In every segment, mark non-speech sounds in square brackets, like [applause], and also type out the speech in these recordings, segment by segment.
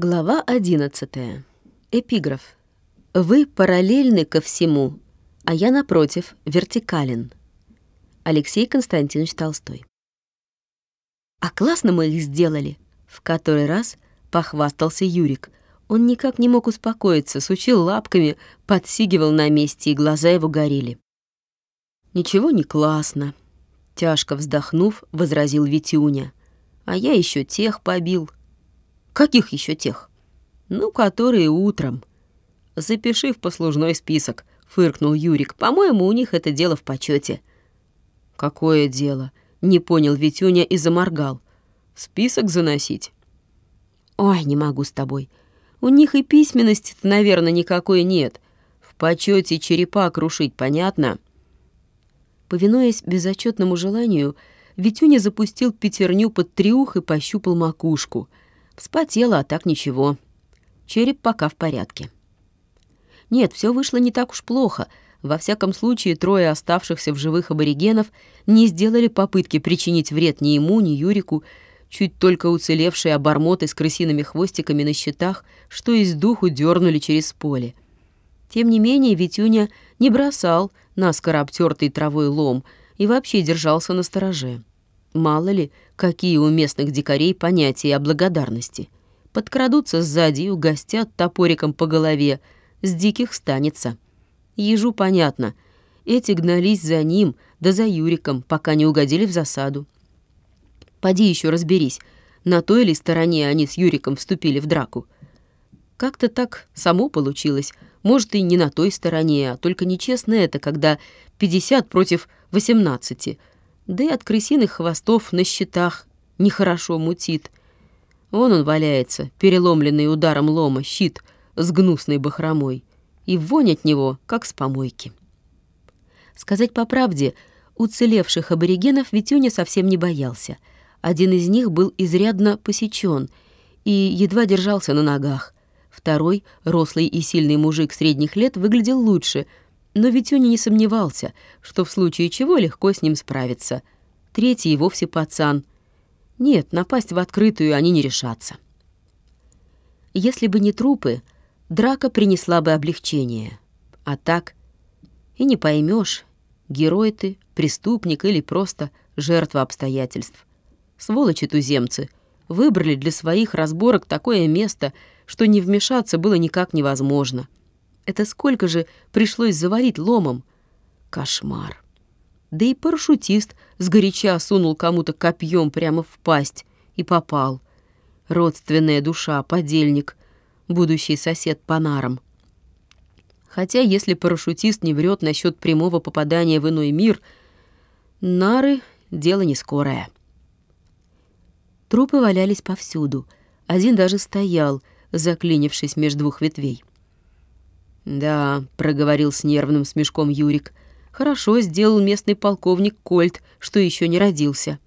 Глава 11. Эпиграф. Вы параллельны ко всему, а я, напротив, вертикален. Алексей Константинович Толстой. «А классно мы их сделали!» В который раз похвастался Юрик. Он никак не мог успокоиться, сучил лапками, подсигивал на месте, и глаза его горели. «Ничего не классно», — тяжко вздохнув, возразил Витюня. «А я еще тех побил». Каких еще тех? Ну, которые утром. Запиши в послужной список, фыркнул Юрик. По-моему, у них это дело в почете. Какое дело? Не понял Витюня и заморгал. Список заносить? Ой, не могу с тобой. У них и письменности-то, наверное, никакой нет. В почете черепа крушить, понятно? Повинуясь безотчетному желанию, Витюня запустил пятерню под триух и пощупал макушку — Вспотела, а так ничего. Череп пока в порядке. Нет, все вышло не так уж плохо. Во всяком случае, трое оставшихся в живых аборигенов не сделали попытки причинить вред ни ему, ни Юрику, чуть только уцелевшие обормоты с крысиными хвостиками на щитах, что из духу дернули через поле. Тем не менее, Витюня не бросал наскоро обтертый травой лом и вообще держался на стороже. Мало ли, какие у местных дикарей понятия о благодарности. Подкрадутся сзади и угостят топориком по голове. С диких станется. Ежу понятно. Эти гнались за ним, да за Юриком, пока не угодили в засаду. Поди еще разберись, на той ли стороне они с Юриком вступили в драку. Как-то так само получилось. Может, и не на той стороне, а только нечестно это, когда 50 против 18 да и от крысиных хвостов на щитах нехорошо мутит. Вон он валяется, переломленный ударом лома, щит с гнусной бахромой, и вонь от него, как с помойки. Сказать по правде, уцелевших аборигенов Витюня совсем не боялся. Один из них был изрядно посечен и едва держался на ногах. Второй, рослый и сильный мужик средних лет, выглядел лучше — но Витюня не сомневался, что в случае чего легко с ним справиться. Третий и вовсе пацан. Нет, напасть в открытую они не решатся. Если бы не трупы, драка принесла бы облегчение. А так и не поймешь, герой ты, преступник или просто жертва обстоятельств. Сволочи туземцы выбрали для своих разборок такое место, что не вмешаться было никак невозможно. Это сколько же пришлось завалить ломом? Кошмар. Да и парашютист сгоряча сунул кому-то копьем прямо в пасть и попал. Родственная душа, подельник, будущий сосед по нарам. Хотя, если парашютист не врет насчет прямого попадания в иной мир, нары — дело не скорое. Трупы валялись повсюду. Один даже стоял, заклинившись между двух ветвей. «Да», — проговорил с нервным смешком Юрик. «Хорошо сделал местный полковник Кольт, что еще не родился».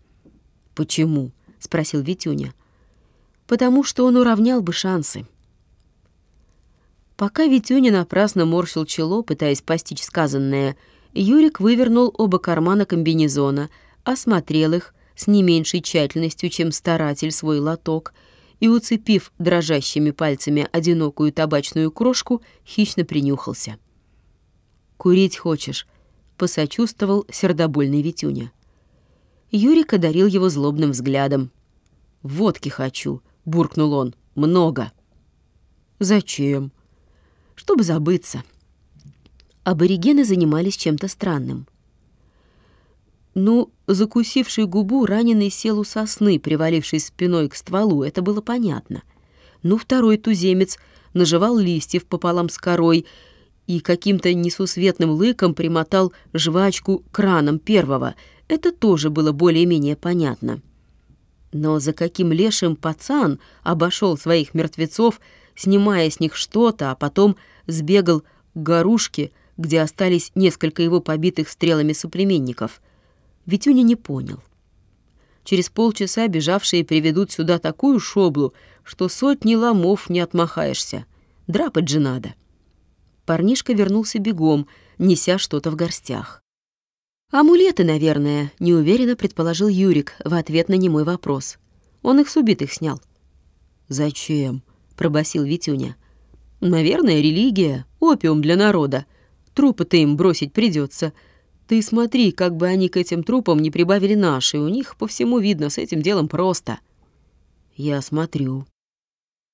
«Почему?» — спросил Витюня. «Потому что он уравнял бы шансы». Пока Витюня напрасно морщил чело, пытаясь постичь сказанное, Юрик вывернул оба кармана комбинезона, осмотрел их с не меньшей тщательностью, чем старатель свой лоток — и, уцепив дрожащими пальцами одинокую табачную крошку, хищно принюхался. «Курить хочешь?» — посочувствовал сердобольный Витюня. Юрик одарил его злобным взглядом. «Водки хочу», — буркнул он. «Много». «Зачем?» «Чтобы забыться». Аборигены занимались чем-то странным. Ну, закусивший губу, раненый сел у сосны, привалившись спиной к стволу, это было понятно. Ну, второй туземец наживал листьев пополам с корой и каким-то несусветным лыком примотал жвачку краном первого. Это тоже было более-менее понятно. Но за каким лешим пацан обошел своих мертвецов, снимая с них что-то, а потом сбегал к горушке, где остались несколько его побитых стрелами соплеменников — Витюня не понял. Через полчаса бежавшие приведут сюда такую шоблу, что сотни ломов не отмахаешься. Драпать же надо. Парнишка вернулся бегом, неся что-то в горстях. «Амулеты, наверное», — неуверенно предположил Юрик в ответ на немой вопрос. Он их с убитых снял. «Зачем?» — пробасил Витюня. «Наверное, религия, опиум для народа. Трупы-то им бросить придется. Ты смотри, как бы они к этим трупам не прибавили наши. У них по всему видно, с этим делом просто». «Я смотрю».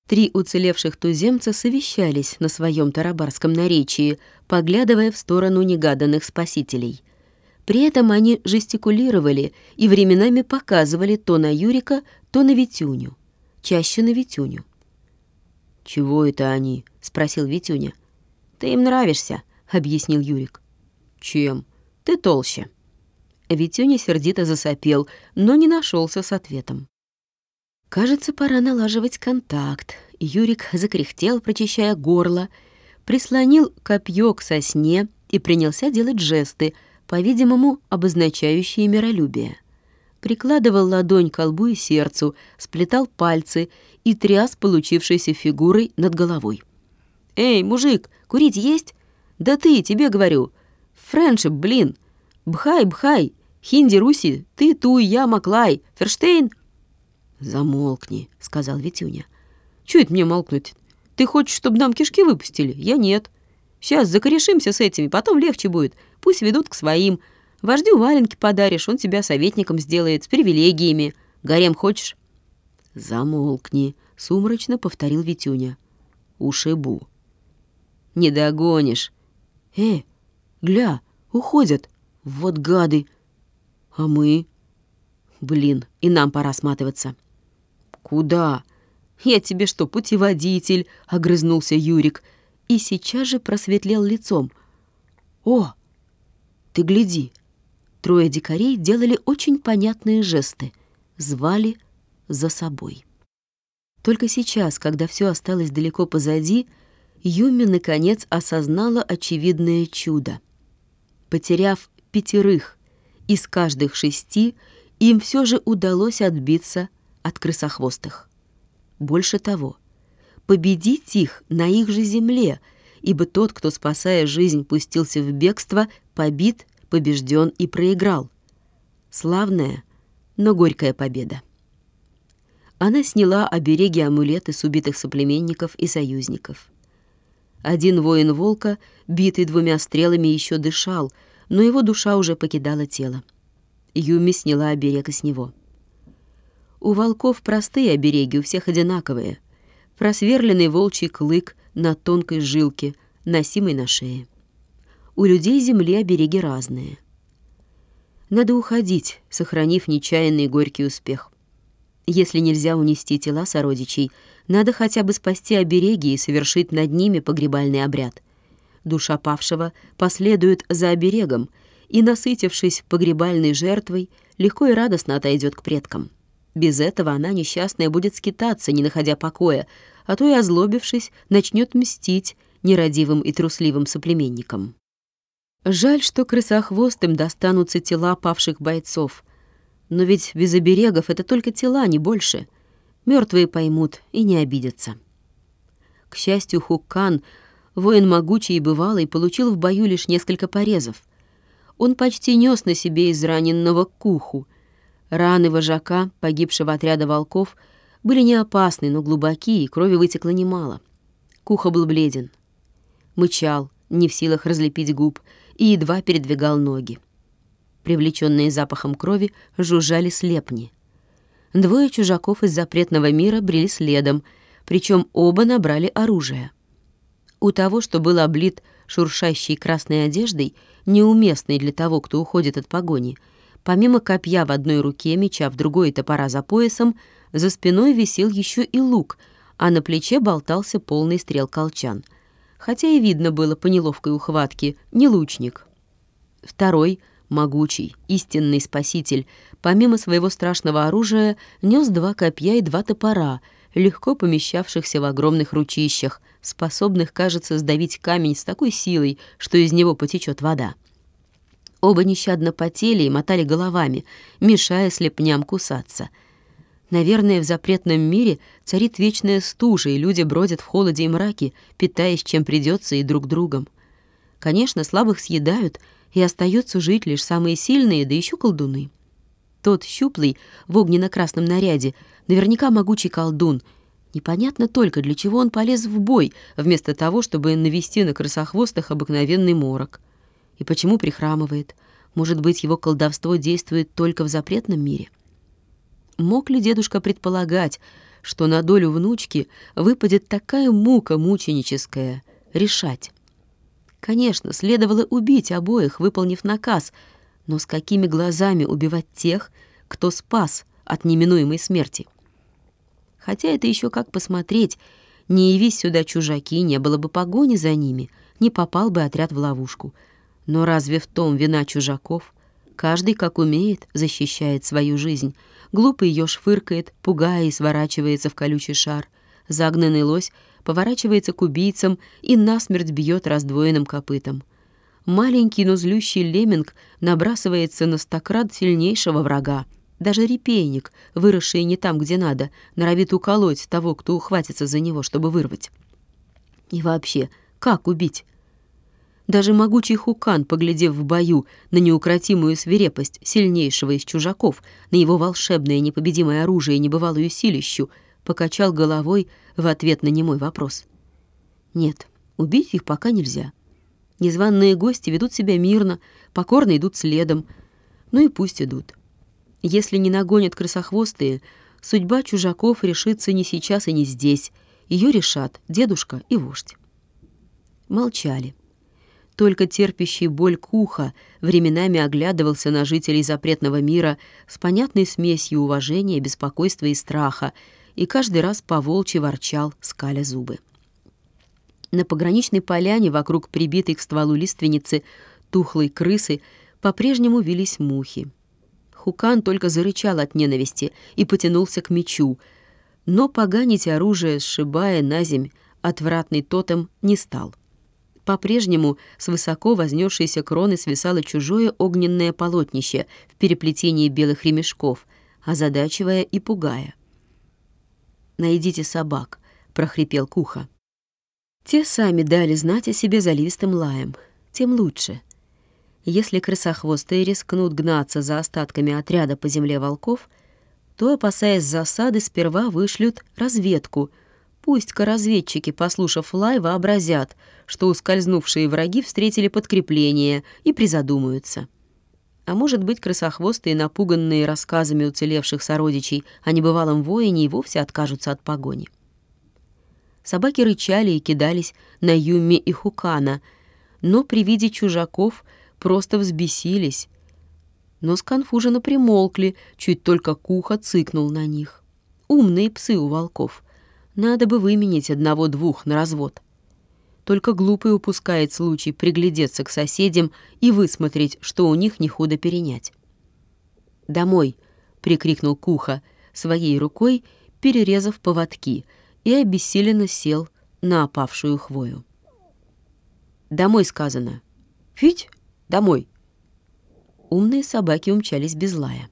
Три уцелевших туземца совещались на своем тарабарском наречии, поглядывая в сторону негаданных спасителей. При этом они жестикулировали и временами показывали то на Юрика, то на Витюню. Чаще на Витюню. «Чего это они?» — спросил Витюня. «Ты им нравишься», — объяснил Юрик. «Чем? Ты толще». Витюня сердито засопел, но не нашелся с ответом. Кажется, пора налаживать контакт. Юрик закряхтел, прочищая горло, прислонил копье к сосне и принялся делать жесты, по-видимому, обозначающие миролюбие. Прикладывал ладонь к лбу и сердцу, сплетал пальцы и тряс получившейся фигурой над головой. «Эй, мужик, курить есть? Да ты, тебе говорю. Френшип, блин. Бхай, бхай. Хинди, Руси, ты, ту, я, Маклай. Ферштейн, «Замолкни», — сказал Витюня. «Чё это мне молкнуть? Ты хочешь, чтобы нам кишки выпустили? Я нет. Сейчас закорешимся с этими, потом легче будет. Пусть ведут к своим. Вождю валенки подаришь, он тебя советником сделает, с привилегиями. Гарем хочешь?» «Замолкни», — сумрачно повторил Витюня. «Ушибу». «Не догонишь». «Э, гля, уходят. Вот гады. А мы...» «Блин, и нам пора сматываться». «Куда?» «Я тебе что, путеводитель?» — огрызнулся Юрик. И сейчас же просветлел лицом. «О, ты гляди!» Трое дикарей делали очень понятные жесты. Звали за собой. Только сейчас, когда все осталось далеко позади, Юми наконец осознала очевидное чудо. Потеряв пятерых из каждых шести, им все же удалось отбиться от крысохвостых. Больше того, победить их на их же земле, ибо тот, кто, спасая жизнь, пустился в бегство, побит, побежден и проиграл. Славная, но горькая победа. Она сняла обереги амулеты с убитых соплеменников и союзников. Один воин волка, битый двумя стрелами, еще дышал, но его душа уже покидала тело. Юми сняла оберег с него. У волков простые обереги, у всех одинаковые. Просверленный волчий клык на тонкой жилке, носимой на шее. У людей земли обереги разные. Надо уходить, сохранив нечаянный горький успех. Если нельзя унести тела сородичей, надо хотя бы спасти обереги и совершить над ними погребальный обряд. Душа павшего последует за оберегом и, насытившись погребальной жертвой, легко и радостно отойдет к предкам. Без этого она, несчастная, будет скитаться, не находя покоя, а то и, озлобившись, начнет мстить нерадивым и трусливым соплеменникам. Жаль, что крысохвостым достанутся тела павших бойцов. Но ведь без оберегов это только тела, не больше. Мертвые поймут и не обидятся. К счастью, Хуккан, воин могучий и бывалый, получил в бою лишь несколько порезов. Он почти нес на себе израненного куху — Раны вожака, погибшего отряда волков, были не опасны, но глубокие, и крови вытекло немало. Куха был бледен. Мычал, не в силах разлепить губ, и едва передвигал ноги. Привлеченные запахом крови жужжали слепни. Двое чужаков из запретного мира брели следом, причем оба набрали оружие. У того, что был облит шуршащей красной одеждой, неуместной для того, кто уходит от погони — Помимо копья в одной руке, меча в другой и топора за поясом, за спиной висел еще и лук, а на плече болтался полный стрел колчан. Хотя и видно было по неловкой ухватке, не лучник. Второй, могучий, истинный спаситель, помимо своего страшного оружия, нес два копья и два топора, легко помещавшихся в огромных ручищах, способных, кажется, сдавить камень с такой силой, что из него потечет вода. Оба нещадно потели и мотали головами, мешая слепням кусаться. Наверное, в запретном мире царит вечная стужа, и люди бродят в холоде и мраке, питаясь чем придется и друг другом. Конечно, слабых съедают, и остаются жить лишь самые сильные, да еще колдуны. Тот щуплый в огненно-красном наряде, наверняка могучий колдун. Непонятно только, для чего он полез в бой, вместо того, чтобы навести на крысохвостах обыкновенный морок. И почему прихрамывает? Может быть, его колдовство действует только в запретном мире? Мог ли дедушка предполагать, что на долю внучки выпадет такая мука мученическая — решать? Конечно, следовало убить обоих, выполнив наказ, но с какими глазами убивать тех, кто спас от неминуемой смерти? Хотя это еще как посмотреть. Не явись сюда чужаки, не было бы погони за ними, не попал бы отряд в ловушку. Но разве в том вина чужаков? Каждый, как умеет, защищает свою жизнь. Глупый еж фыркает, пугая и сворачивается в колючий шар. Загнанный лось поворачивается к убийцам и насмерть бьет раздвоенным копытом. Маленький, но злющий лемминг набрасывается на стократ сильнейшего врага. Даже репейник, выросший не там, где надо, норовит уколоть того, кто ухватится за него, чтобы вырвать. И вообще, как убить? Даже могучий Хукан, поглядев в бою на неукротимую свирепость сильнейшего из чужаков, на его волшебное непобедимое оружие и небывалую силищу, покачал головой в ответ на немой вопрос. Нет, убить их пока нельзя. Незваные гости ведут себя мирно, покорно идут следом. Ну и пусть идут. Если не нагонят крысохвостые, судьба чужаков решится не сейчас и не здесь. Ее решат дедушка и вождь. Молчали. Только терпящий боль Куха временами оглядывался на жителей запретного мира с понятной смесью уважения, беспокойства и страха, и каждый раз поволчьи ворчал, скаля зубы. На пограничной поляне вокруг прибитой к стволу лиственницы тухлой крысы по-прежнему вились мухи. Хукан только зарычал от ненависти и потянулся к мечу, но поганить оружие, сшибая на земь, отвратный тотем не стал. По-прежнему с высоко вознесшейся кроны свисало чужое огненное полотнище в переплетении белых ремешков, озадачивая и пугая. «Найдите собак», — прохрипел Куха. Те сами дали знать о себе заливистым лаем. Тем лучше. Если крысохвостые рискнут гнаться за остатками отряда по земле волков, то, опасаясь засады, сперва вышлют разведку. Пусть-ка разведчики, послушав лай, вообразят, что ускользнувшие враги встретили подкрепление и призадумаются. А может быть, крысохвостые, напуганные рассказами уцелевших сородичей о небывалом воине, и вовсе откажутся от погони. Собаки рычали и кидались на Юми и Хукана, но при виде чужаков просто взбесились. Но сконфуженно примолкли, чуть только Куха цыкнул на них. Умные псы у волков. Надо бы выменить одного-двух на развод. Только глупый упускает случай приглядеться к соседям и высмотреть, что у них не худо перенять. «Домой!» — прикрикнул Куха своей рукой, перерезав поводки, и обессиленно сел на опавшую хвою. «Домой!» — сказано. «Фить! Домой!» Умные собаки умчались без лая.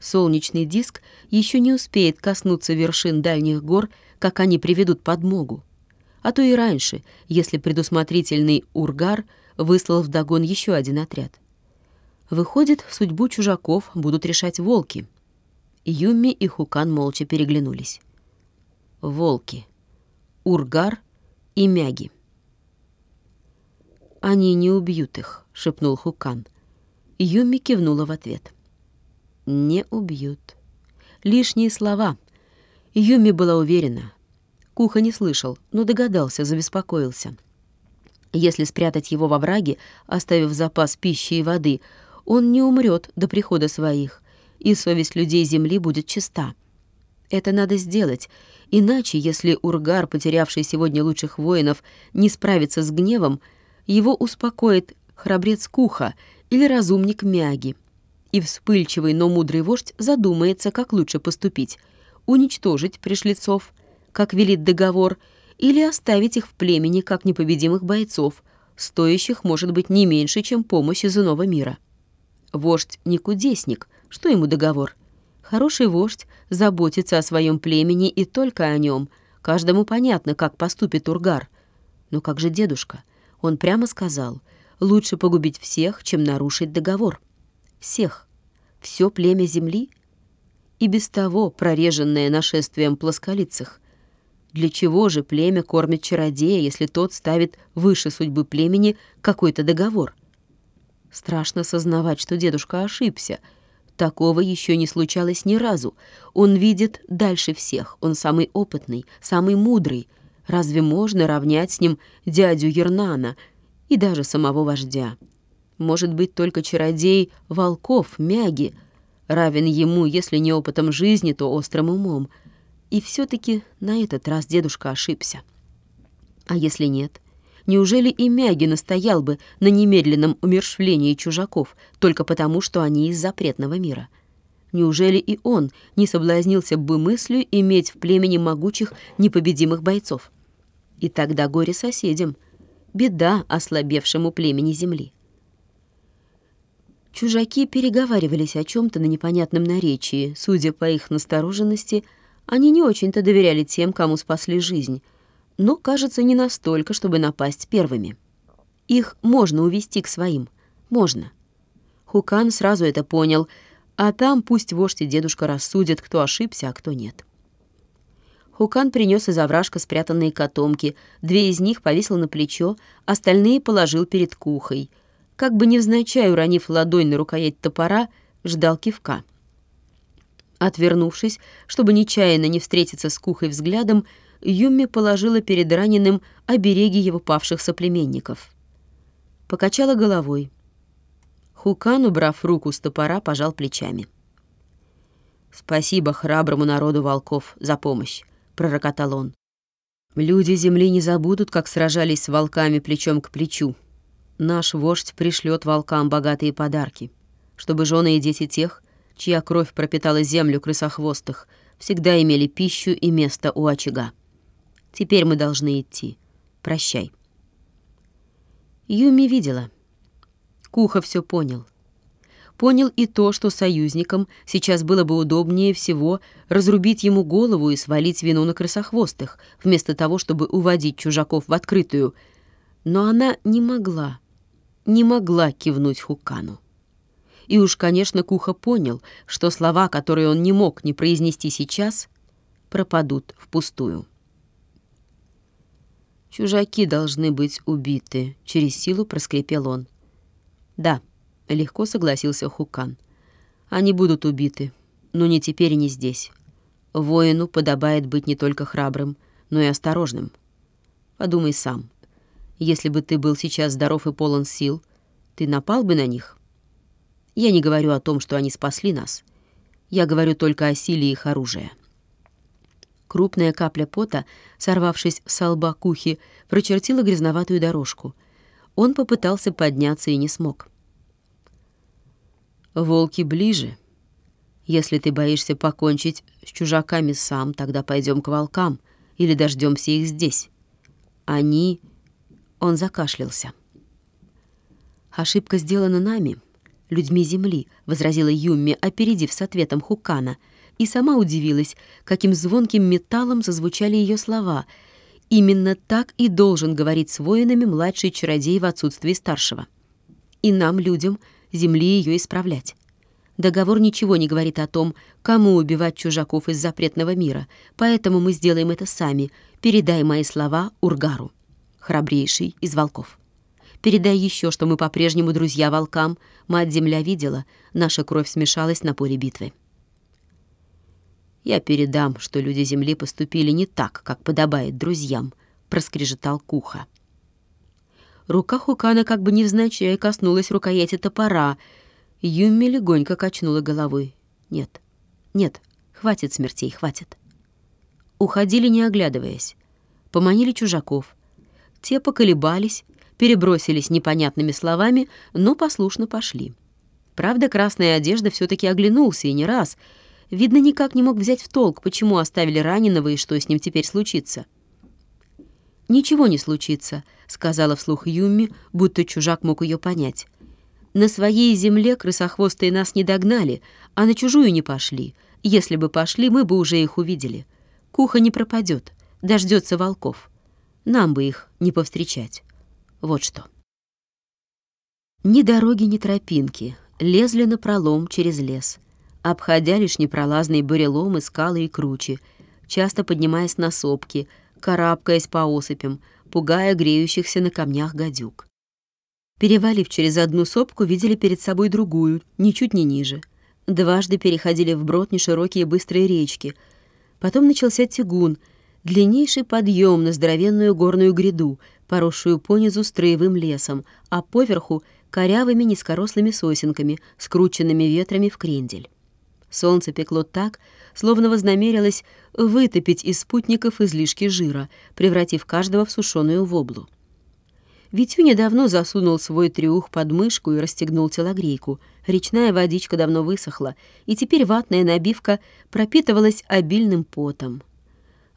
Солнечный диск еще не успеет коснуться вершин дальних гор, как они приведут подмогу а то и раньше, если предусмотрительный Ургар выслал вдогон еще один отряд. Выходит, судьбу чужаков будут решать волки. Юми и Хукан молча переглянулись. Волки. Ургар и Мяги. «Они не убьют их», — шепнул Хукан. Юми кивнула в ответ. «Не убьют». Лишние слова. Юми была уверена, Куха не слышал, но догадался, забеспокоился. Если спрятать его во враге, оставив запас пищи и воды, он не умрет до прихода своих, и совесть людей земли будет чиста. Это надо сделать, иначе, если Ургар, потерявший сегодня лучших воинов, не справится с гневом, его успокоит храбрец Куха или разумник Мяги. И вспыльчивый, но мудрый вождь задумается, как лучше поступить — уничтожить пришлецов — как велит договор, или оставить их в племени как непобедимых бойцов, стоящих, может быть, не меньше, чем помощь из иного мира. Вождь не кудесник, что ему договор? Хороший вождь заботится о своем племени и только о нем. Каждому понятно, как поступит Ургар. Но как же дедушка? Он прямо сказал, лучше погубить всех, чем нарушить договор. Всех. Все племя земли? и без того прореженное нашествием плосколицых. Для чего же племя кормит чародея, если тот ставит выше судьбы племени какой-то договор? Страшно сознавать, что дедушка ошибся. Такого еще не случалось ни разу. Он видит дальше всех, он самый опытный, самый мудрый. Разве можно равнять с ним дядю Ернана и даже самого вождя? Может быть, только чародей Волков, Мяги, равен ему, если не опытом жизни, то острым умом. И все таки на этот раз дедушка ошибся. А если нет? Неужели и Мяги настоял бы на немедленном умершвлении чужаков только потому, что они из запретного мира? Неужели и он не соблазнился бы мыслью иметь в племени могучих непобедимых бойцов? И тогда горе соседям, беда ослабевшему племени земли. Чужаки переговаривались о чем то на непонятном наречии. Судя по их настороженности, они не очень-то доверяли тем, кому спасли жизнь, но, кажется, не настолько, чтобы напасть первыми. Их можно увести к своим. Можно. Хукан сразу это понял, а там пусть вождь и дедушка рассудят, кто ошибся, а кто нет. Хукан принес из овражка спрятанные котомки, две из них повесил на плечо, остальные положил перед кухой — как бы невзначай уронив ладонь на рукоять топора, ждал кивка. Отвернувшись, чтобы нечаянно не встретиться с Кухой взглядом, Юмми положила перед раненым обереги его павших соплеменников. Покачала головой. Хукан, убрав руку с топора, пожал плечами. «Спасибо храброму народу волков за помощь», — пророкотал он. «Люди Земли не забудут, как сражались с волками плечом к плечу, Наш вождь пришлет волкам богатые подарки, чтобы жены и дети тех, чья кровь пропитала землю крысохвостых, всегда имели пищу и место у очага. Теперь мы должны идти. Прощай. Юми видела. Куха все понял. Понял и то, что союзникам сейчас было бы удобнее всего разрубить ему голову и свалить вину на крысохвостых, вместо того, чтобы уводить чужаков в открытую. Но она не могла не могла кивнуть Хукану. И уж, конечно, Куха понял, что слова, которые он не мог не произнести сейчас, пропадут впустую. «Чужаки должны быть убиты», — через силу проскрипел он. «Да», — легко согласился Хукан. «Они будут убиты, но не теперь и не здесь. Воину подобает быть не только храбрым, но и осторожным. Подумай сам, если бы ты был сейчас здоров и полон сил, ты напал бы на них? Я не говорю о том, что они спасли нас. Я говорю только о силе их оружия. Крупная капля пота, сорвавшись с лба Кухи, прочертила грязноватую дорожку. Он попытался подняться и не смог. «Волки ближе. Если ты боишься покончить с чужаками сам, тогда пойдем к волкам или дождемся их здесь. Они он закашлялся. «Ошибка сделана нами, людьми Земли», — возразила Юмми, опередив с ответом Хукана, и сама удивилась, каким звонким металлом зазвучали ее слова. Именно так и должен говорить с воинами младший чародей в отсутствии старшего. И нам, людям, Земли ее исправлять. Договор ничего не говорит о том, кому убивать чужаков из запретного мира, поэтому мы сделаем это сами. Передай мои слова Ургару храбрейший из волков. Передай еще, что мы по-прежнему друзья волкам. Мать-земля видела, наша кровь смешалась на поле битвы. Я передам, что люди земли поступили не так, как подобает друзьям, проскрежетал Куха. Рука Хукана как бы невзначай коснулась рукояти топора. Юмми легонько качнула головой. Нет, нет, хватит смертей, хватит. Уходили, не оглядываясь. Поманили чужаков — те поколебались, перебросились непонятными словами, но послушно пошли. Правда, красная одежда все таки оглянулся, и не раз. Видно, никак не мог взять в толк, почему оставили раненого и что с ним теперь случится. «Ничего не случится», — сказала вслух Юмми, будто чужак мог ее понять. «На своей земле крысохвостые нас не догнали, а на чужую не пошли. Если бы пошли, мы бы уже их увидели. Куха не пропадет, дождется волков». Нам бы их не повстречать. Вот что. Ни дороги, ни тропинки лезли на пролом через лес. обходя лишь непролазные буреломы, скалы и кручи, часто поднимаясь на сопки, карабкаясь по осыпям, пугая греющихся на камнях гадюк. Перевалив через одну сопку, видели перед собой другую, ничуть не ниже. Дважды переходили вброд неширокие быстрые речки. Потом начался тягун, длиннейший подъем на здоровенную горную гряду, поросшую понизу строевым лесом, а поверху — корявыми низкорослыми сосенками, скрученными ветрами в крендель. Солнце пекло так, словно вознамерилось вытопить из спутников излишки жира, превратив каждого в сушеную воблу. Витюня давно засунул свой трюх под мышку и расстегнул телогрейку. Речная водичка давно высохла, и теперь ватная набивка пропитывалась обильным потом.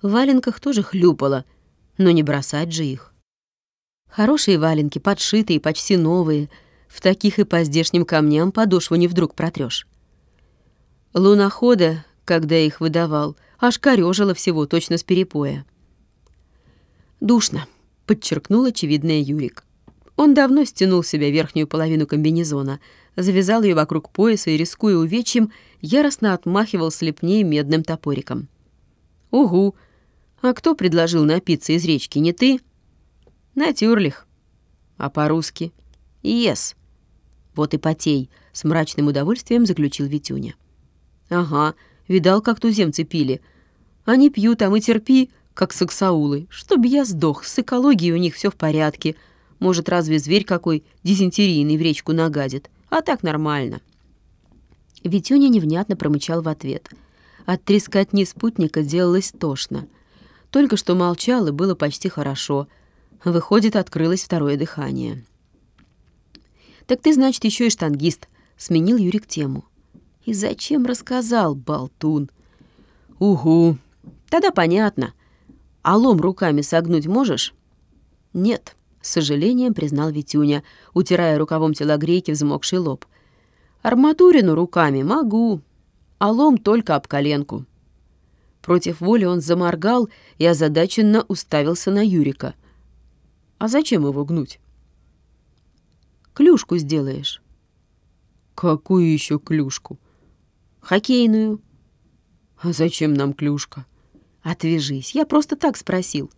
В валенках тоже хлюпало, но не бросать же их. Хорошие валенки, подшитые, почти новые. В таких и по здешним камням подошву не вдруг протрёшь. Лунохода, когда их выдавал, аж корёжило всего, точно с перепоя. «Душно», — подчеркнул очевидное Юрик. Он давно стянул с себя верхнюю половину комбинезона, завязал ее вокруг пояса и, рискуя увечьем, яростно отмахивал слепней медным топориком. «Угу! А кто предложил напиться из речки, не ты?» «Натюрлих. А по-русски?» «Ес». «Вот и потей», — с мрачным удовольствием заключил Витюня. Ага, видал, как туземцы пили. Они пьют, а мы терпи, как саксаулы. Чтоб я сдох, с экологией у них все в порядке. Может, разве зверь какой дизентерийный в речку нагадит? А так нормально. Витюня невнятно промычал в ответ. От трескотни спутника делалось тошно. Только что молчал, и было почти хорошо. Выходит, открылось второе дыхание. «Так ты, значит, еще и штангист», — сменил Юрик тему. И зачем рассказал, болтун? Угу. Тогда понятно. А лом руками согнуть можешь? Нет, с сожалением признал Витюня, утирая рукавом телогрейки взмокший лоб. Арматурину руками могу, а лом только об коленку. Против воли он заморгал и озадаченно уставился на Юрика. «А зачем его гнуть?» «Клюшку сделаешь». «Какую еще клюшку?» Хоккейную. А зачем нам клюшка? Отвяжись, я просто так спросил.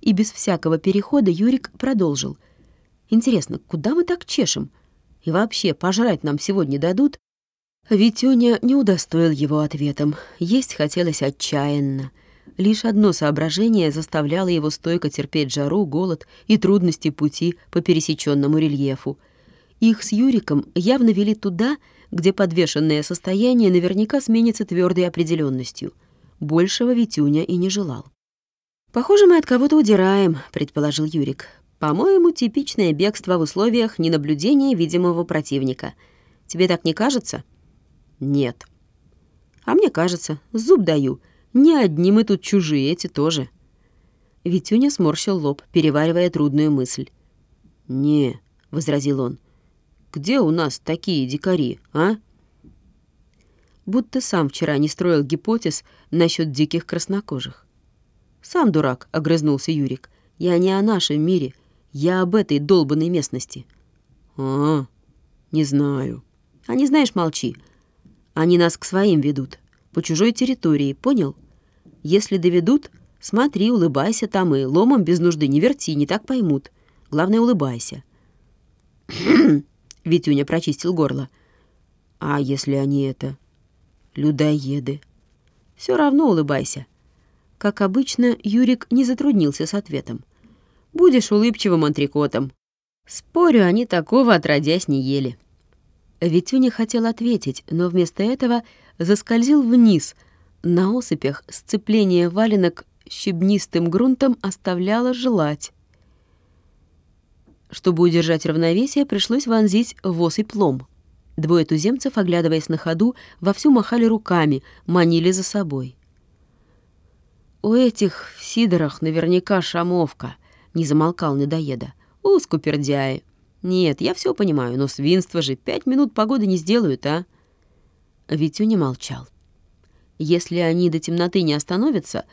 И без всякого перехода Юрик продолжил. Интересно, куда мы так чешем? И вообще, пожрать нам сегодня дадут? Витюня не удостоил его ответом. Есть хотелось отчаянно. Лишь одно соображение заставляло его стойко терпеть жару, голод и трудности пути по пересеченному рельефу. Их с Юриком явно вели туда, где подвешенное состояние наверняка сменится твердой определенностью. Большего Витюня и не желал. «Похоже, мы от кого-то удираем», — предположил Юрик. «По-моему, типичное бегство в условиях ненаблюдения видимого противника. Тебе так не кажется?» «Нет». «А мне кажется, зуб даю. Не одни мы тут чужие, эти тоже». Витюня сморщил лоб, переваривая трудную мысль. «Не», — возразил он, где у нас такие дикари, а? Будто сам вчера не строил гипотез насчет диких краснокожих. Сам дурак, огрызнулся Юрик. Я не о нашем мире, я об этой долбанной местности. А, не знаю. А не знаешь, молчи. Они нас к своим ведут, по чужой территории, понял? Если доведут, смотри, улыбайся там и ломом без нужды не верти, не так поймут. Главное, улыбайся. [clears throat] Витюня прочистил горло. «А если они это... людоеды?» Все равно улыбайся». Как обычно, Юрик не затруднился с ответом. «Будешь улыбчивым антрикотом». Спорю, они такого отродясь не ели. Витюня хотел ответить, но вместо этого заскользил вниз. На осыпях сцепление валенок щебнистым грунтом оставляло желать. Чтобы удержать равновесие, пришлось вонзить в осыпь лом. Двое туземцев, оглядываясь на ходу, вовсю махали руками, манили за собой. «У этих в сидорах наверняка шамовка», — не замолкал недоеда. «У, скупердяи! Нет, я все понимаю, но свинство же пять минут погоды не сделают, а?» Витюня молчал. «Если они до темноты не остановятся,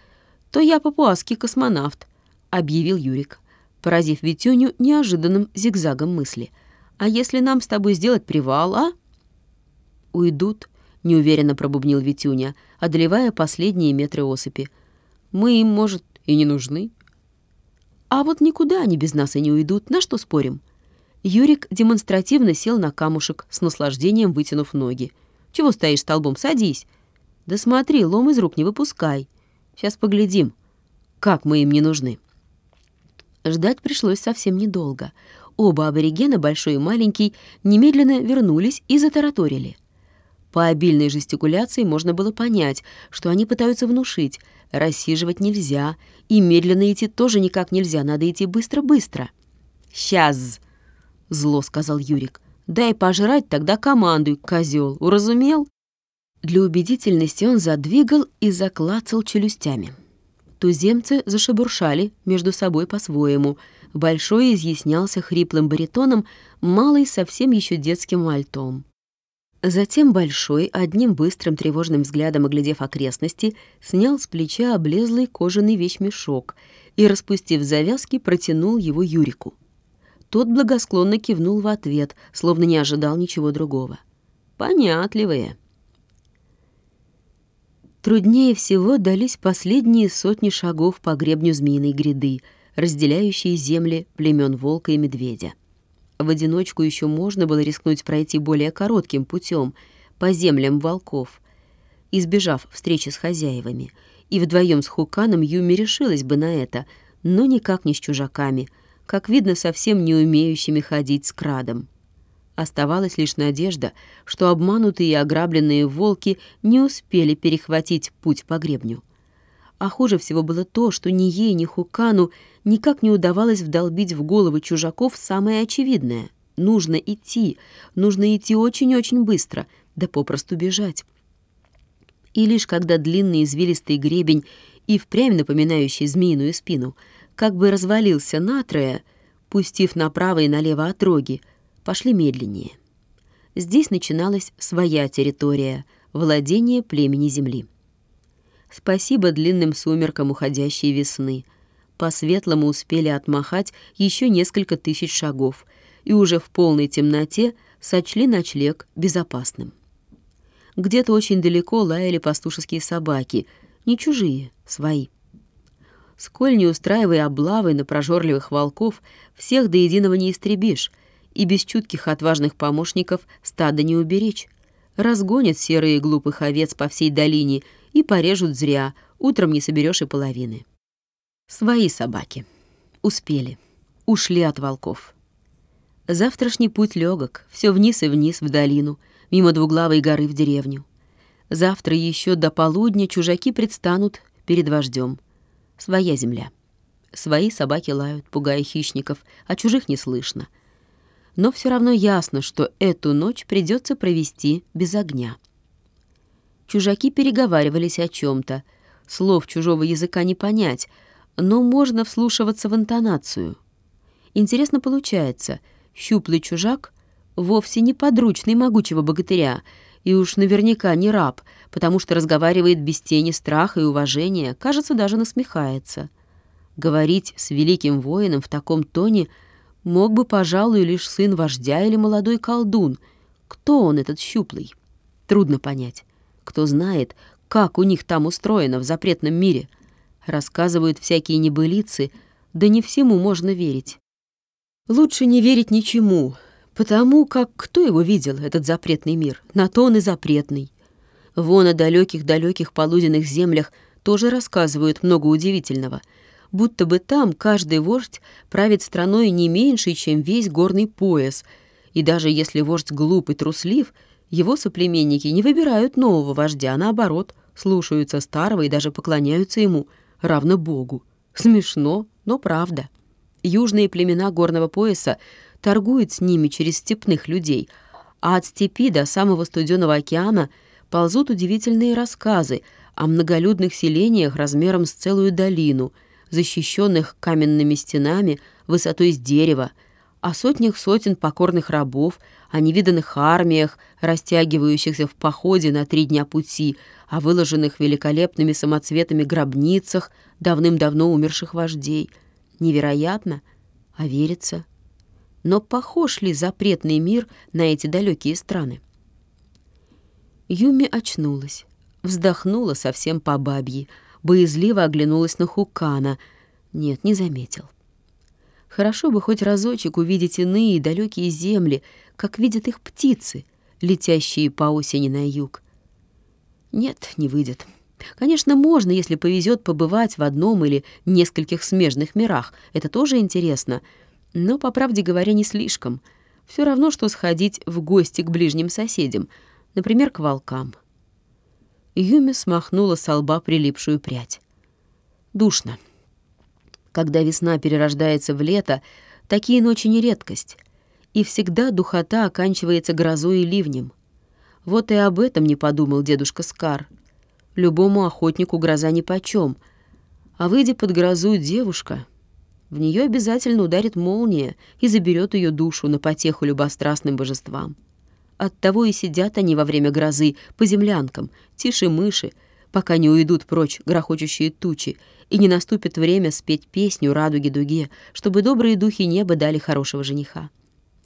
то я папуасский космонавт», — объявил Юрик поразив Витюню неожиданным зигзагом мысли. «А если нам с тобой сделать привал, а?» «Уйдут», —— неуверенно пробубнил Витюня, одолевая последние метры осыпи. «Мы им, может, и не нужны». «А вот никуда они без нас и не уйдут, на что спорим?» Юрик демонстративно сел на камушек, с наслаждением вытянув ноги. «Чего стоишь столбом? Садись!» «Да смотри, лом из рук не выпускай. Сейчас поглядим, как мы им не нужны». Ждать пришлось совсем недолго. Оба аборигена, большой и маленький, немедленно вернулись и затараторили. По обильной жестикуляции можно было понять, что они пытаются внушить. Рассиживать нельзя, и медленно идти тоже никак нельзя, надо идти быстро-быстро. «Сейчас!» — зло сказал Юрик. «Дай пожрать, тогда командуй, козел. Уразумел?» Для убедительности он задвигал и заклацал челюстями. Туземцы зашебуршали между собой по-своему. Большой изъяснялся хриплым баритоном, малый совсем еще детским альтом. Затем Большой, одним быстрым тревожным взглядом оглядев окрестности, снял с плеча облезлый кожаный вещмешок и, распустив завязки, протянул его Юрику. Тот благосклонно кивнул в ответ, словно не ожидал ничего другого. «Понятливые», Труднее всего дались последние сотни шагов по гребню Змеиной гряды, разделяющие земли племен волка и медведя. В одиночку еще можно было рискнуть пройти более коротким путем по землям волков, избежав встречи с хозяевами, и вдвоем с Хуканом Юми решилась бы на это, но никак не с чужаками, как видно, совсем не умеющими ходить с крадом. Оставалась лишь надежда, что обманутые и ограбленные волки не успели перехватить путь по гребню. А хуже всего было то, что ни ей, ни Хукану никак не удавалось вдолбить в головы чужаков самое очевидное. Нужно идти, нужно идти очень-очень быстро, да попросту бежать. И лишь когда длинный извилистый гребень и впрямь напоминающий змеиную спину как бы развалился натрое, пустив направо и налево отроги, пошли медленнее. Здесь начиналась своя территория, владение племени Земли. Спасибо длинным сумеркам уходящей весны. По светлому успели отмахать еще несколько тысяч шагов и уже в полной темноте сочли ночлег безопасным. Где-то очень далеко лаяли пастушеские собаки, не чужие, свои. Сколь не устраивая облавы на прожорливых волков, всех до единого не истребишь — и без чутких отважных помощников стада не уберечь. Разгонят серые глупых овец по всей долине и порежут зря, утром не соберешь и половины. Свои собаки. Успели. Ушли от волков. Завтрашний путь легок, все вниз и вниз в долину, мимо двуглавой горы в деревню. Завтра еще до полудня чужаки предстанут перед вождем. Своя земля. Свои собаки лают, пугая хищников, а чужих не слышно — но все равно ясно, что эту ночь придется провести без огня. Чужаки переговаривались о чем-то. Слов чужого языка не понять, но можно вслушиваться в интонацию. Интересно получается, щуплый чужак вовсе не подручный могучего богатыря, и уж наверняка не раб, потому что разговаривает без тени страха и уважения, кажется, даже насмехается. Говорить с великим воином в таком тоне — мог бы, пожалуй, лишь сын вождя или молодой колдун. Кто он, этот щуплый? Трудно понять. Кто знает, как у них там устроено в запретном мире. Рассказывают всякие небылицы, да не всему можно верить. Лучше не верить ничему, потому как кто его видел, этот запретный мир? На то он и запретный. Вон о далеких-далеких полуденных землях тоже рассказывают много удивительного — будто бы там каждый вождь правит страной не меньше, чем весь горный пояс, и даже если вождь глуп и труслив, его соплеменники не выбирают нового вождя, а наоборот, слушаются старого и даже поклоняются ему, равно Богу. Смешно, но правда. Южные племена горного пояса торгуют с ними через степных людей, а от степи до самого студенного океана ползут удивительные рассказы о многолюдных селениях размером с целую долину — защищенных каменными стенами высотой с дерева, о сотнях сотен покорных рабов, о невиданных армиях, растягивающихся в походе на три дня пути, о выложенных великолепными самоцветами гробницах давным-давно умерших вождей. Невероятно, а верится. Но похож ли запретный мир на эти далекие страны? Юми очнулась, вздохнула совсем по бабье, боязливо оглянулась на Хукана. Нет, не заметил. Хорошо бы хоть разочек увидеть иные далекие земли, как видят их птицы, летящие по осени на юг. Нет, не выйдет. Конечно, можно, если повезет побывать в одном или нескольких смежных мирах. Это тоже интересно. Но, по правде говоря, не слишком. Все равно, что сходить в гости к ближним соседям, например, к волкам. Юми смахнула с лба прилипшую прядь. Душно. Когда весна перерождается в лето, такие ночи не редкость. И всегда духота оканчивается грозой и ливнем. Вот и об этом не подумал дедушка Скар. Любому охотнику гроза нипочем. А выйдя под грозу девушка, в нее обязательно ударит молния и заберет ее душу на потеху любострастным божествам. Оттого и сидят они во время грозы по землянкам, тише мыши, пока не уйдут прочь грохочущие тучи, и не наступит время спеть песню радуги-дуге, чтобы добрые духи неба дали хорошего жениха.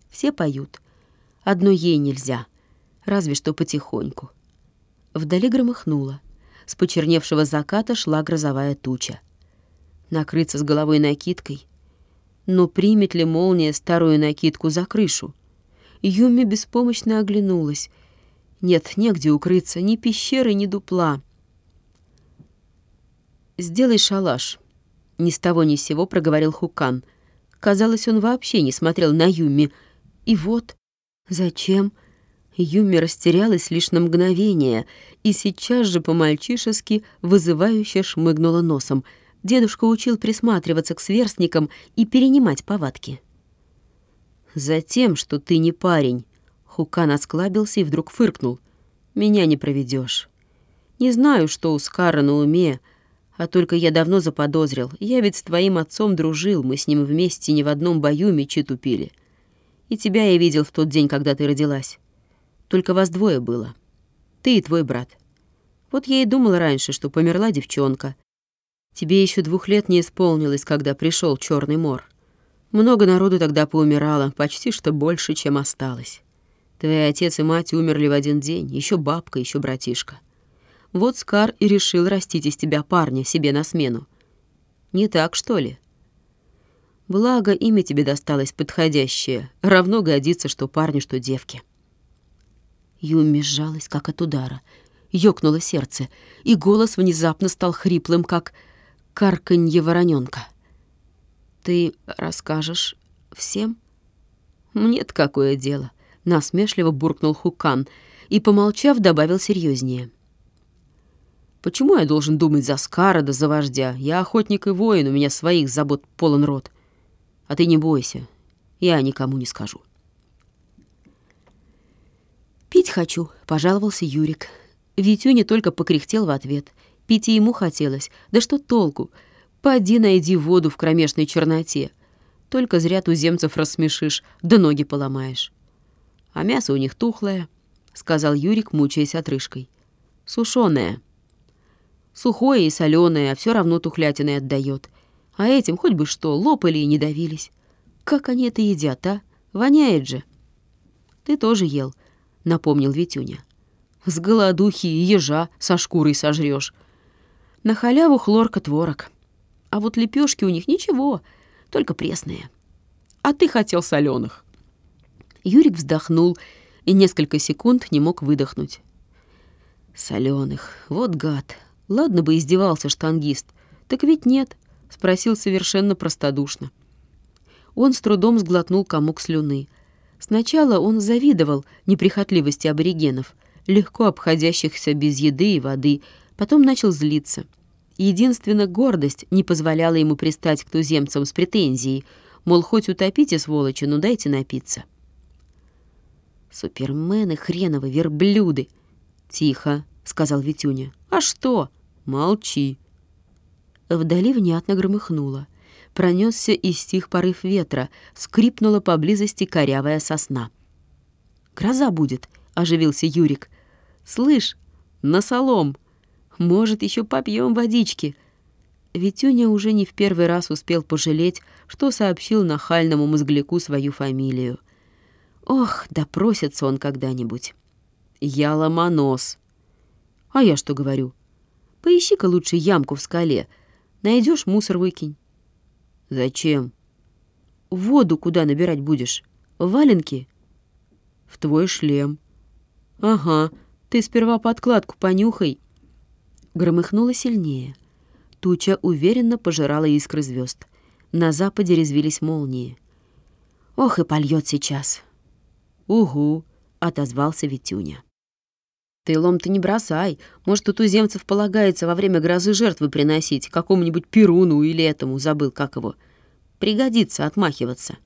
Все поют. Одно ей нельзя, разве что потихоньку. Вдали громыхнуло. С почерневшего заката шла грозовая туча. Накрыться с головой накидкой. Но примет ли молния старую накидку за крышу? Юми беспомощно оглянулась. Нет, негде укрыться, ни пещеры, ни дупла. «Сделай шалаш», — ни с того ни с сего проговорил Хукан. Казалось, он вообще не смотрел на Юми. И вот... Зачем? Юми растерялась лишь на мгновение и сейчас же по-мальчишески вызывающе шмыгнула носом. Дедушка учил присматриваться к сверстникам и перенимать повадки. «Затем, что ты не парень», — Хукан осклабился и вдруг фыркнул. «Меня не проведешь. Не знаю, что у Скара на уме, а только я давно заподозрил. Я ведь с твоим отцом дружил, мы с ним вместе не в одном бою мечи тупили. И тебя я видел в тот день, когда ты родилась. Только вас двое было. Ты и твой брат. Вот я и думал раньше, что померла девчонка. Тебе еще двух лет не исполнилось, когда пришел Черный мор. Много народу тогда поумирало, почти что больше, чем осталось. Твои отец и мать умерли в один день, еще бабка, еще братишка. Вот Скар и решил растить из тебя парня себе на смену. Не так, что ли? Благо, имя тебе досталось подходящее. Равно годится, что парню, что девке. Юми сжалась, как от удара. Ёкнуло сердце, и голос внезапно стал хриплым, как карканье вороненка. Ты расскажешь всем? Мне-то какое дело, насмешливо буркнул Хукан и, помолчав, добавил серьезнее. Почему я должен думать за Скара да за вождя? Я охотник и воин, у меня своих забот полон рот. А ты не бойся, я никому не скажу. «Пить хочу», — пожаловался Юрик. Витюня только покряхтел в ответ. Пить ему хотелось. Да что толку? Поди найди воду в кромешной черноте. Только зря туземцев рассмешишь, да ноги поломаешь. А мясо у них тухлое, — сказал Юрик, мучаясь отрыжкой. Сушеное. Сухое и соленое, а все равно тухлятиной отдает. А этим хоть бы что, лопали и не давились. Как они это едят, а? Воняет же. Ты тоже ел, — напомнил Витюня. С голодухи и ежа со шкурой сожрешь. На халяву хлорка-творог. А вот лепешки у них ничего, только пресные. А ты хотел соленых. Юрик вздохнул и несколько секунд не мог выдохнуть. Соленых, вот гад. Ладно бы издевался штангист. Так ведь нет, спросил совершенно простодушно. Он с трудом сглотнул комок слюны. Сначала он завидовал неприхотливости аборигенов, легко обходящихся без еды и воды, потом начал злиться — Единственно гордость не позволяла ему пристать к туземцам с претензией, мол, хоть утопите, сволочи, но дайте напиться. «Супермены хреновы, верблюды!» «Тихо», — сказал Витюня. «А что?» «Молчи». Вдали внятно громыхнуло. Пронесся и стих порыв ветра, скрипнула поблизости корявая сосна. «Гроза будет», — оживился Юрик. «Слышь, на солом!» Может, еще попьем водички». Витюня уже не в первый раз успел пожалеть, что сообщил нахальному мозгляку свою фамилию. Ох, допросится он когда-нибудь. Я ломонос. А я что говорю? Поищи-ка лучше ямку в скале. Найдешь, мусор выкинь. Зачем? Воду куда набирать будешь? В валенки? В твой шлем. Ага, ты сперва подкладку понюхай. Громыхнуло сильнее. Туча уверенно пожирала искры звезд. На западе резвились молнии. Ох, и польет сейчас. Угу, отозвался Витюня. Ты лом-то не бросай. Может, у туземцев полагается во время грозы жертвы приносить какому-нибудь перуну или этому, забыл, как его. Пригодится отмахиваться.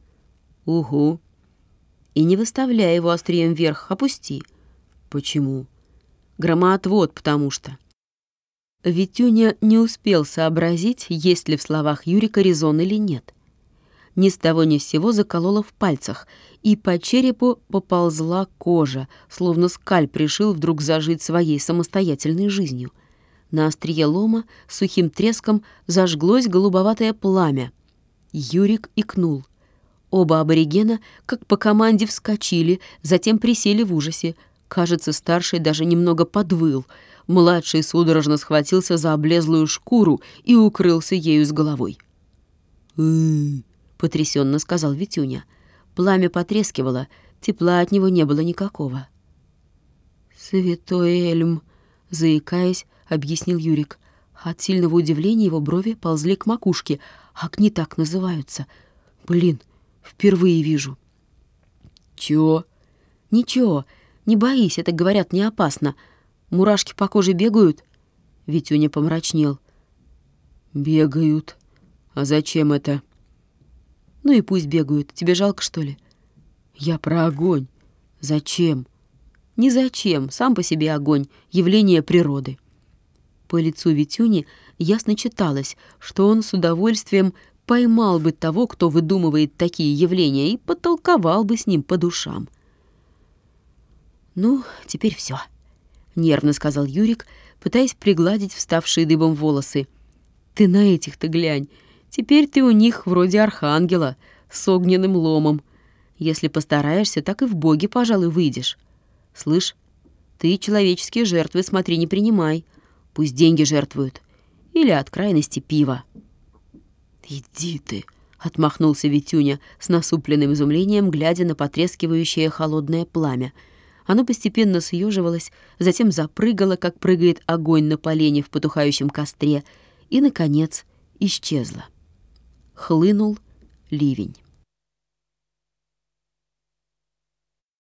Угу. И не выставляй его острием вверх, опусти. Почему? Громоотвод, потому что. Витюня не успел сообразить, есть ли в словах Юрика резон или нет. Ни с того ни с сего заколола в пальцах, и по черепу поползла кожа, словно скаль пришил вдруг зажить своей самостоятельной жизнью. На острие лома сухим треском зажглось голубоватое пламя. Юрик икнул. Оба аборигена, как по команде, вскочили, затем присели в ужасе. Кажется, старший даже немного подвыл. Младший судорожно схватился за облезлую шкуру и укрылся ею с головой. «Ы-ы-ы!» потрясенно сказал Витюня. Пламя потрескивало, тепла от него не было никакого. «Святой Эльм», — заикаясь, объяснил Юрик. От сильного удивления его брови ползли к макушке. Огни так называются. Блин, впервые вижу. «Чё?» «Ничего, не боись, это, говорят, не опасно. Мурашки по коже бегают?» Витюня помрачнел. «Бегают. А зачем это?» Ну и пусть бегают. Тебе жалко, что ли? Я про огонь. Зачем? Не зачем. Сам по себе огонь. Явление природы. По лицу Витюни ясно читалось, что он с удовольствием поймал бы того, кто выдумывает такие явления, и потолковал бы с ним по душам. «Ну, теперь все, нервно сказал Юрик, пытаясь пригладить вставшие дыбом волосы. «Ты на этих-то глянь. Теперь ты у них вроде архангела с огненным ломом. Если постараешься, так и в боги, пожалуй, выйдешь. Слышь, ты человеческие жертвы смотри, не принимай. Пусть деньги жертвуют. Или от крайности пива. «Иди ты!» — отмахнулся Витюня с насупленным изумлением, глядя на потрескивающее холодное пламя. Оно постепенно съеживалось, затем запрыгало, как прыгает огонь на полене в потухающем костре, и, наконец, исчезло хлынул ливень.